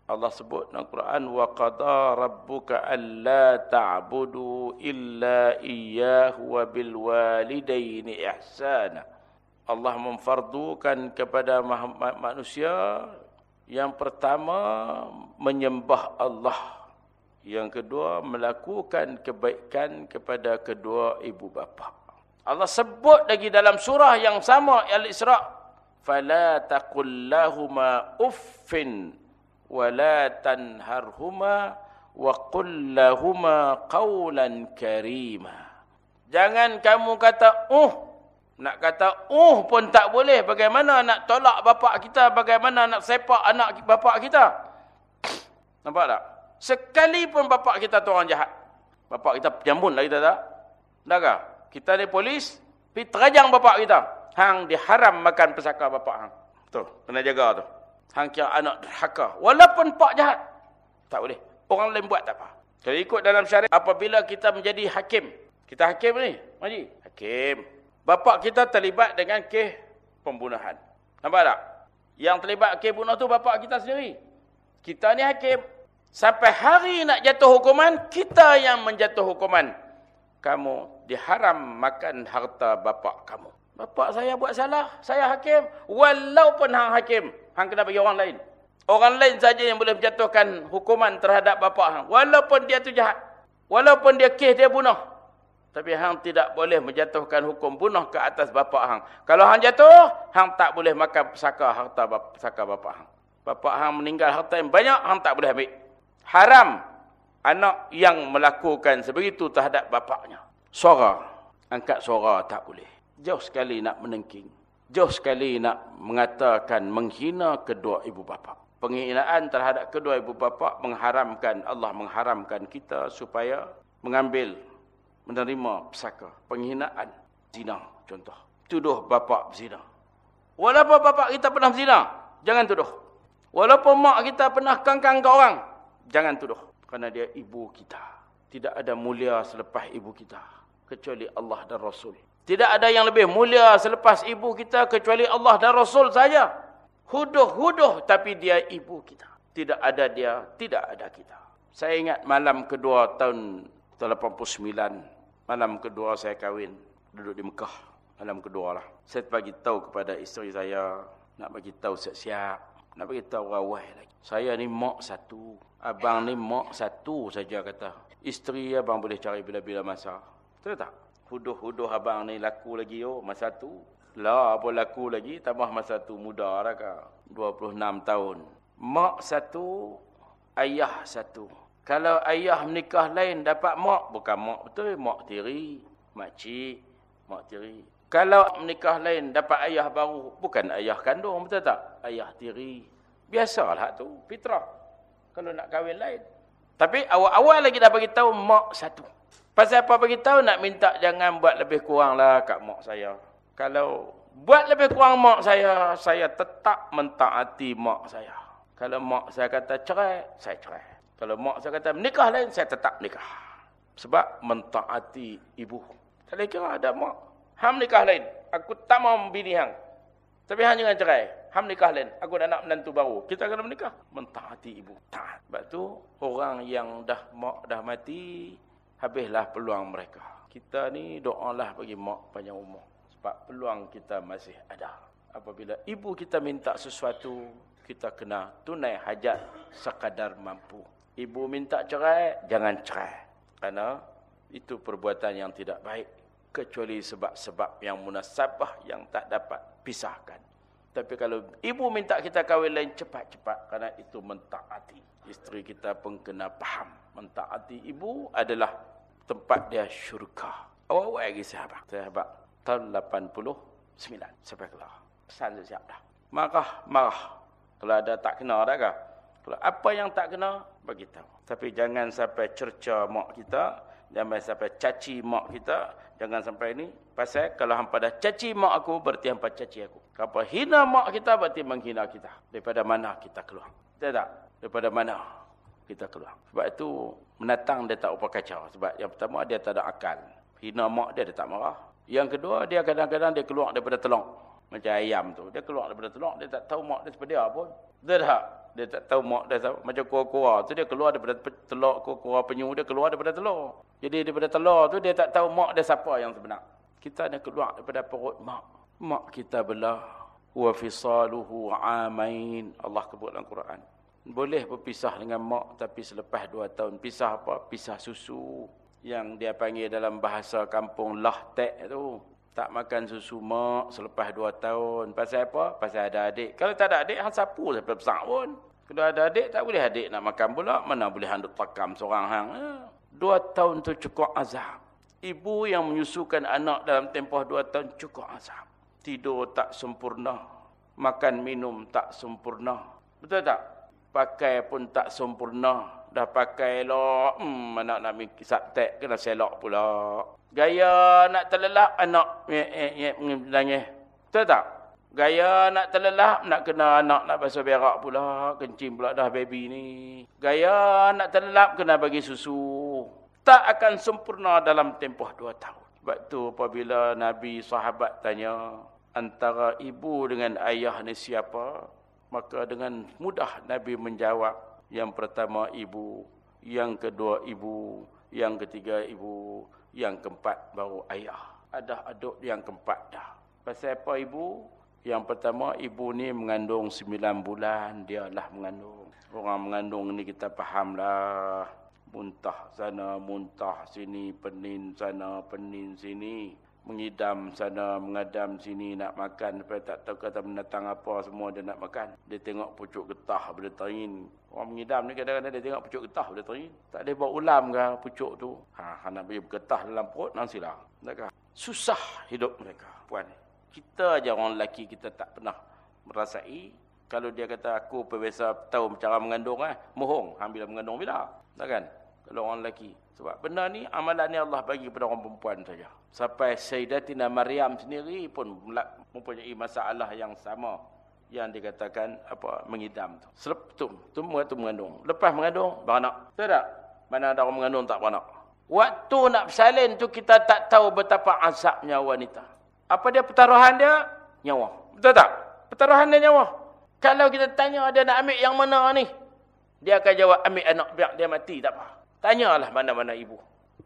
Allah sebut dalam Quran wa qada rabbuka alla ta'budu illa iyyahu wa bil walidaini ihsana. Allah memfardukan kepada manusia yang pertama menyembah Allah. Yang kedua, melakukan kebaikan kepada kedua ibu bapa. Allah sebut lagi dalam surah yang sama, Al-Isra' fala taqul lahumā uffin wala tanharhumā wa qul lahumā qawlan karima. jangan kamu kata uh. Nak kata uh pun tak boleh. Bagaimana nak tolak bapak kita? Bagaimana nak sepak anak bapak kita? Nampak tak? Sekali pun bapak kita tu orang jahat. Bapak kita jambunlah kita tak dah kita ni polis pergi terajang bapak kita. Hang diharam makan pesaka bapak hang. Tu, kena jaga tu. Hang kira anak derhaka. Walaupun pak jahat. Tak boleh. Orang lain buat tak apa. Kalau ikut dalam syariat, apabila kita menjadi hakim. Kita hakim ni, Maji. Hakim. Bapak kita terlibat dengan kes pembunuhan. Nampak tak? Yang terlibat kes bunuh tu bapak kita sendiri. Kita ni hakim. Sampai hari nak jatuh hukuman, kita yang menjatuh hukuman. Kamu diharam makan harta bapa kamu. Bapa saya buat salah, saya hakim. Walaupun hang hakim, hang kena bagi orang lain. Orang lain saja yang boleh menjatuhkan hukuman terhadap bapa hang. Walaupun dia tu jahat. Walaupun dia kes dia bunuh. Tapi hang tidak boleh menjatuhkan hukum bunuh ke atas bapa hang. Kalau hang jatuh, hang tak boleh makan pesaka harta bapa, pesaka bapa hang. Bapa hang meninggal harta yang banyak, hang tak boleh ambil haram anak yang melakukan sebegitu terhadap bapaknya. Suara, angkat suara tak boleh. Jauh sekali nak menengking. Jauh sekali nak mengatakan menghina kedua ibu bapa. Penghinaan terhadap kedua ibu bapa mengharamkan Allah mengharamkan kita supaya mengambil menerima pesaka. Penghinaan zina contoh. Tuduh bapa zina. Walaupun bapa kita pernah zina, jangan tuduh. Walaupun mak kita pernah kangkang ke orang, Jangan tuduh. Kerana dia ibu kita. Tidak ada mulia selepas ibu kita. Kecuali Allah dan Rasul. Tidak ada yang lebih mulia selepas ibu kita. Kecuali Allah dan Rasul saja. Huduh-huduh tapi dia ibu kita. Tidak ada dia, tidak ada kita. Saya ingat malam kedua tahun 89. Malam kedua saya kahwin. Duduk di Mekah. Malam kedua lah. Saya bagi tahu kepada isteri saya. Nak bagi tahu siap-siap. Nak bagi tahu rawai lagi. Saya ni mak satu. Abang ni mak satu saja kata. Isteri abang boleh cari bila-bila masa. Betul tak? Huduh-huduh abang ni laku lagi oh masa tu. Lah apa laku lagi tambah masa tu muda lah kah. 26 tahun. Mak satu, ayah satu. Kalau ayah menikah lain dapat mak, bukan mak betul, mak tiri, mak cik, mak tiri. Kalau menikah lain dapat ayah baru, bukan ayah kandung, betul tak? Ayah tiri. Biasalah tu, fitrah. Kalau nak kahwin lain. Tapi awal-awal lagi dah bagi tahu mak satu. Pasal apa bagi tahu nak minta jangan buat lebih kurang lah kat mak saya. Kalau buat lebih kurang mak saya, saya tetap mentaati mak saya. Kalau mak saya kata cerai, saya cerai. Kalau mak saya kata menikah lain, saya tetap nikah. Sebab mentaati ibu. Tak kira ada mak. Ham nikah lain. Aku tak mau bini hang. Tapi hang jangan cerai. Ham nikah lain. Aku dah nak menantu baru. Kita kena menikah. Mentaati ibu. Tak. Sebab tu orang yang dah mak dah mati. Habislah peluang mereka. Kita ni doalah bagi mak panjang umur. Sebab peluang kita masih ada. Apabila ibu kita minta sesuatu. Kita kena tunai hajat sekadar mampu. Ibu minta cerai. Jangan cerai. Kerana itu perbuatan yang tidak baik kecuali sebab-sebab yang munasabah yang tak dapat pisahkan. Tapi kalau ibu minta kita kahwin lain cepat-cepat kerana itu mentaati. Isteri kita pun kena faham. Mentaati ibu adalah tempat dia syurga. Awal-awal lagi sahabat. Sahabat tahun 89 sampai keluar. Pesan siap dah. Marah, marah. Kalau ada tak kena dah kah? Kalau apa yang tak kena, bagi tahu. Tapi jangan sampai cerca mak kita. Jangan sampai caci mak kita. Jangan sampai ini. Pasal kalau hampa dah caci mak aku, berarti hampa caci aku. Kalau hina mak kita, berarti menghina kita. Daripada mana kita keluar? Tidak? Daripada mana kita keluar? Sebab itu, menatang dia tak upah kacau. Sebab yang pertama, dia tak ada akal. Hina mak dia, dia tak marah. Yang kedua, dia kadang-kadang dia keluar daripada telur. Macam ayam tu. Dia keluar daripada telur, dia tak tahu mak dia seperti apa pun. Dia tak? Dia tak tahu mak dia tahu. Macam kuah-kuah tu, dia keluar daripada telur, kuah-kuah penyu, dia keluar daripada telur. Jadi daripada telur tu dia tak tahu mak dia siapa yang sebenar. Kita nak keluar daripada perut mak. Mak kita belah wa fisaluhu amain. Allah sebut dalam Quran. Boleh berpisah dengan mak tapi selepas dua tahun pisah apa? Pisah susu yang dia panggil dalam bahasa kampung lahtek tu. Tak makan susu mak selepas dua tahun. Pasal apa? Pasal ada adik. Kalau tak ada adik, hang sapu sampai besar pun. Kalau ada adik, tak boleh adik nak makan pula. Mana boleh hang takam seorang hang. Ya. Dua tahun tu cukup azab. Ibu yang menyusukan anak dalam tempoh dua tahun cukup azab. Tidur tak sempurna. Makan minum tak sempurna. Betul tak? Pakai pun tak sempurna. Dah pakai lah. Hmm, anak nak kisap tek kena selok pula. Gaya nak terlelap anak. Nangis. Betul tak? Gaya nak terlelap, nak kena anak nak basuh berak pula. Kencing pula dah baby ni. Gaya nak terlelap, kena bagi susu. Tak akan sempurna dalam tempoh dua tahun. Sebab tu apabila Nabi sahabat tanya, antara ibu dengan ayah ni siapa? Maka dengan mudah Nabi menjawab, yang pertama ibu, yang kedua ibu, yang ketiga ibu, yang keempat baru ayah. Ada aduk yang keempat dah. Pasal apa ibu? Yang pertama, ibu ni mengandung sembilan bulan, dialah mengandung. Orang mengandung ni kita fahamlah. Muntah sana, muntah sini, penin sana, penin sini. Mengidam sana, mengadam sini, nak makan. Sampai tak tahu kata menatang apa, semua dia nak makan. Dia tengok pucuk getah bila terin. Orang mengidam ni kadang-kadang dia tengok pucuk getah bila terin. Tak ada buat ulam ke pucuk tu. Ha, nak beri getah dalam perut, nasilah. Susah hidup mereka, puan. Kita aja orang lelaki kita tak pernah merasai. Kalau dia kata aku biasa tahu cara mengandung eh, mohong, ambil mengandung bila. Tak kan? Kalau orang lelaki. Sebab benda ni amalan ni Allah bagi kepada orang perempuan saja. Sampai Sayyidatina Maryam sendiri pun mempunyai masalah yang sama yang dikatakan apa mengidam tu. Selep tu, tu tu mengandung. Lepas mengandung beranak. Tahu tak? Mana ada orang mengandung tak beranak. Waktu nak bersalin tu kita tak tahu betapa azabnya wanita. Apa dia pertaruhan dia? Nyawa. Betul tak? Pertaruhan dia nyawa. Kalau kita tanya dia nak ambil yang mana ni? Dia akan jawab ambil anak biar dia mati tak apa. Tanyalah mana-mana ibu.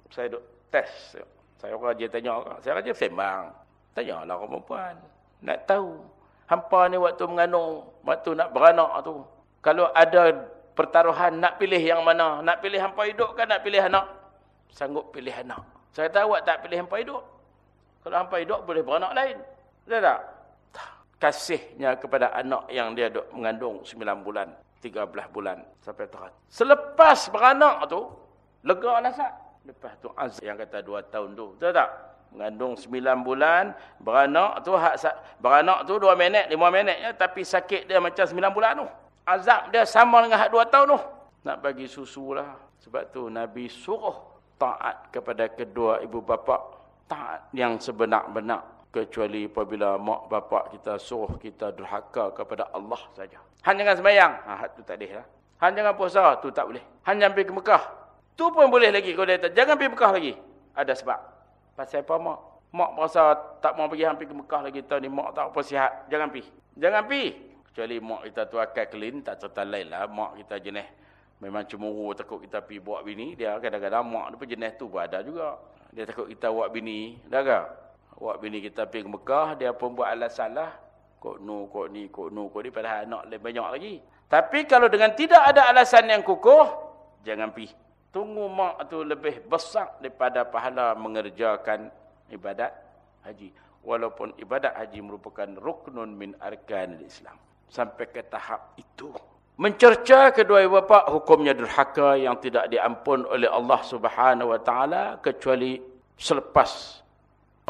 Saya duk test. Saya orang dia tanya orang. Saya raja sembang. Tanyalah orang perempuan. Nak tahu. Hampa ni waktu mengandung. Waktu nak beranak tu. Kalau ada pertaruhan nak pilih yang mana? Nak pilih hampa hidup kan nak pilih anak? Sanggup pilih anak. Saya tahu awak tak pilih hampa hidup. Kalau hampa hidup boleh beranak lain. Betul tak? Kasihnya kepada anak yang dia duk mengandung 9 bulan. 13 bulan sampai terhad. Selepas beranak tu, lega alasan. Lepas tu azab yang kata 2 tahun tu. Betul tak? Mengandung 9 bulan, beranak tu hak beranak tu 2 minit, 5 minit ya, tapi sakit dia macam 9 bulan tu. Azab dia sama dengan hak 2 tahun tu. Nak bagi susu lah. Sebab tu Nabi suruh taat kepada kedua ibu bapa. Taat yang sebenar-benar kecuali apabila mak bapak kita suruh kita durhaka kepada Allah saja. Han jangan sembahyang, ha tu tak boleh lah. Han jangan puasa, tu tak boleh. Han jangan pergi ke Mekah. Tu pun boleh lagi kalau dia jangan pergi Mekah lagi. Ada sebab. Pasal apa mak? Mak merasa tak mau pergi hampir ke Mekah lagi tahun ni mak tak apa sihat. Jangan pergi. Jangan pergi. Kecuali mak kita tu akan clean, tak cerita lain lah. Mak kita jenis memang cemuru takut kita pergi buat bini. Dia kadang-kadang mak tu pun jenis tu pun ada juga. Dia takut kita buat bini. Dah ke? Wak bini kita pergi ke Mekah, dia pun buat alasan lah. Kok nu, kok ni, kok nu, kok ni. Padahal anak lebih banyak lagi. Tapi kalau dengan tidak ada alasan yang kukuh, jangan pergi. Tunggu mak tu lebih besar daripada pahala mengerjakan ibadat haji. Walaupun ibadat haji merupakan ruknun min arkan Islam. Sampai ke tahap itu. Mencerca kedua ibu bapa hukumnya durhaka yang tidak diampun oleh Allah Subhanahu wa taala kecuali selepas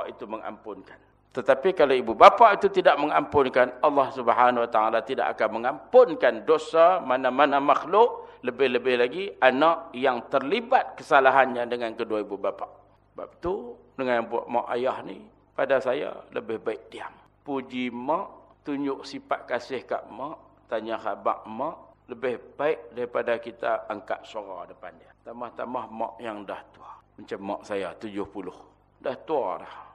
itu mengampunkan. Tetapi kalau ibu bapa itu tidak mengampunkan, Allah Subhanahu Wa Taala tidak akan mengampunkan dosa mana-mana makhluk, lebih-lebih lagi anak yang terlibat kesalahannya dengan kedua ibu bapa. Sebab itu dengan buat mak ayah ni pada saya lebih baik diam. Puji mak, tunjuk sifat kasih kat mak, tanya khabar mak, lebih baik daripada kita angkat suara depan dia. Tambah-tambah mak yang dah tua. Macam mak saya 70. Dah tua dah.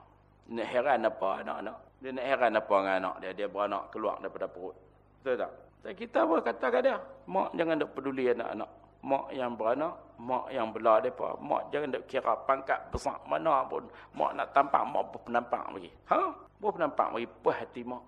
Nak heran apa anak-anak? Dia nak heran apa dengan anak dia? Dia beranak keluar daripada perut. Betul tak? Dan kita pun kata kat dia, mak jangan nak peduli anak-anak. Mak yang beranak, mak yang belah mereka. Mak jangan nak kira pangkat besar mana pun. Mak nak tampak, mak berpenampak lagi. Ha? Berpenampak lagi, puas hati mak.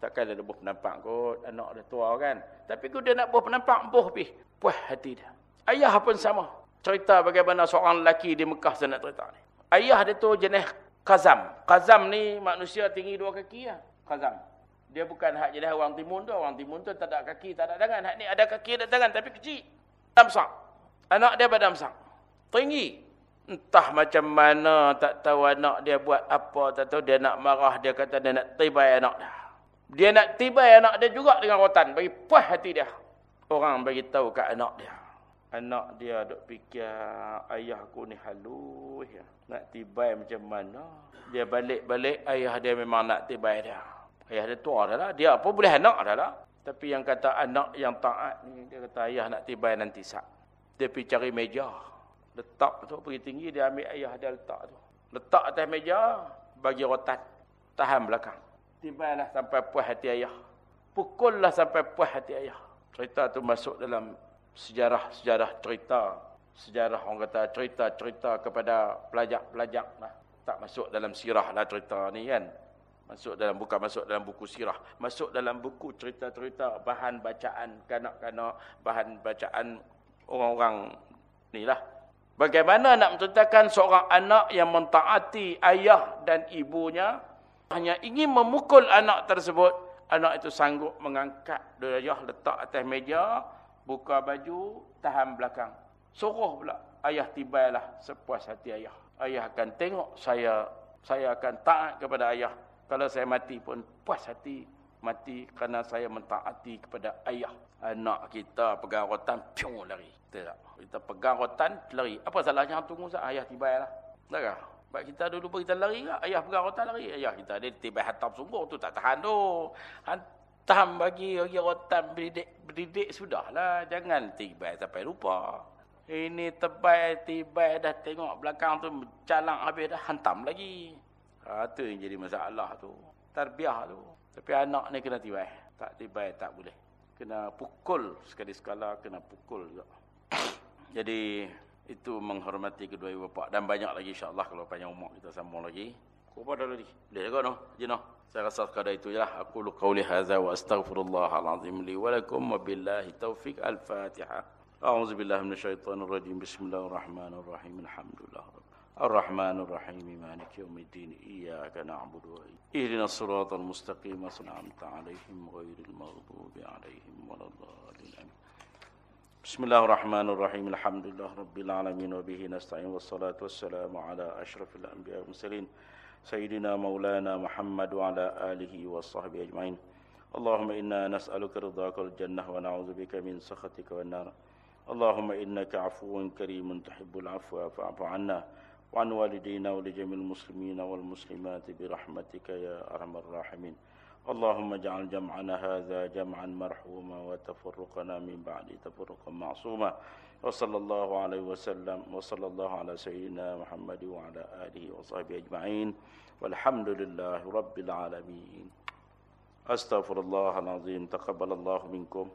Takkan dia berpenampak kot, anak dia tua kan. Tapi kalau dia nak berpenampak, boh pi. Puas hati dia. Ayah pun sama. Cerita bagaimana seorang lelaki di Mekah saya nak cerita ni. Ayah dia tu jenis Kazam. Kazam ni manusia tinggi dua kaki ya. Kazam. Dia bukan hak jenis orang timun tu. Orang timun tu tak ada kaki, tak ada tangan. Hak ni ada kaki, ada tangan tapi kecil. Damsak. Anak dia damsak. Tinggi. Entah macam mana tak tahu anak dia buat apa. Tak tahu dia nak marah. Dia kata dia nak tibai anak dia. Dia nak tibai anak dia juga dengan rotan. Bagi puas hati dia. Orang bagi tahu kat anak dia. Anak dia duk fikir ayah aku ni halus ya. Nak tibai macam mana? Dia balik-balik ayah dia memang nak tibai dia. Ayah dia tua dah lah. Dia apa boleh anak dah lah. Tapi yang kata anak yang taat ni dia kata ayah nak tibai nanti sak. Dia pergi cari meja. Letak tu pergi tinggi dia ambil ayah dia letak tu. Letak atas meja bagi rotan. Tahan belakang. Tibailah sampai puas hati ayah. Pukullah sampai puas hati ayah. Cerita tu masuk dalam sejarah-sejarah cerita, sejarah orang kata cerita-cerita kepada pelajar-pelajar lah. Tak masuk dalam sirah lah cerita ni kan. Masuk dalam bukan masuk dalam buku sirah, masuk dalam buku cerita-cerita bahan bacaan kanak-kanak, bahan bacaan orang-orang ni lah. Bagaimana nak menceritakan seorang anak yang mentaati ayah dan ibunya hanya ingin memukul anak tersebut, anak itu sanggup mengangkat derajah letak atas meja, buka baju, tahan belakang. Suruh pula ayah tibailah sepuas hati ayah. Ayah akan tengok saya, saya akan taat kepada ayah. Kalau saya mati pun puas hati mati kerana saya mentaati kepada ayah. Anak kita pegang rotan, piung lari. Tidak. Kita pegang rotan, lari. Apa salahnya tunggu sah? Ayah tibailah. Tak kah? Sebab kita dulu pun kita lari? Ayah pegang rotan lari. Ayah kita dia tibai hatap sungguh tu tak tahan tu tam bagi bagi rotan berdidik, berdidik sudahlah. Jangan tiba sampai lupa. Ini tebal tiba dah tengok belakang tu calang habis dah hantam lagi. Ha, tu yang jadi masalah tu. Tarbiah tu. Tapi anak ni kena tiba. Tak tiba tak boleh. Kena pukul sekali-sekala kena pukul juga. (coughs) jadi itu menghormati kedua ibu bapa dan banyak lagi insya-Allah kalau panjang umur kita sambung lagi. وبدلني لي جنا سأقصد كذا itu ya أقول قولي هذا وأستغفر الله العظيم لي ولكم وبالله التوفيق الفاتحة أعوذ بالله من الشيطان الرجيم بسم الله الرحمن الرحيم الحمد لله رب الرحمن الرحيم مالك يوم الدين إياك نعبد وإياك اهدنا الصراط المستقيم صنعمت عليهم غير المغضوب عليهم ولا الضالين بسم الله الرحمن الرحيم الحمد لله رب العالمين وبه نستعين والصلاة والسلام على أشرف الأنبياء والمرسلين سيدنا مولانا محمد وعلى آله وصحبه أجمعين اللهم إنا نسألك رضاك والجنة ونعوذ بك من سخطك والنار اللهم إنك عفو كريم تحب العفو فاعف عنا وعن والدينا ولجميع المسلمين والمسلمات برحمتك يا أرحم الراحمين اللهم اجعل جمعنا هذا جمعا مرحوما وتفرقنا من بعد تفرقا معصوما وصلى الله عليه وسلم وصلى الله على سيدنا محمد وعلى آله وصحبه أجمعين والحمد لله رب العالمين أستغفر الله العظيم تقبل الله منكم